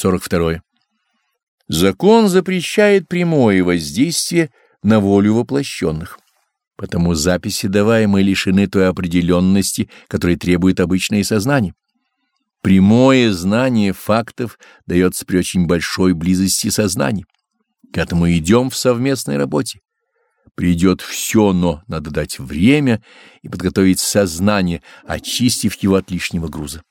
42. Закон запрещает прямое воздействие на волю воплощенных, потому записи, даваемые, лишены той определенности, которой требует обычное сознание. Прямое знание фактов дается при очень большой близости сознаний. К этому идем в совместной работе. Придет все, но надо дать время и подготовить сознание, очистив его от лишнего груза.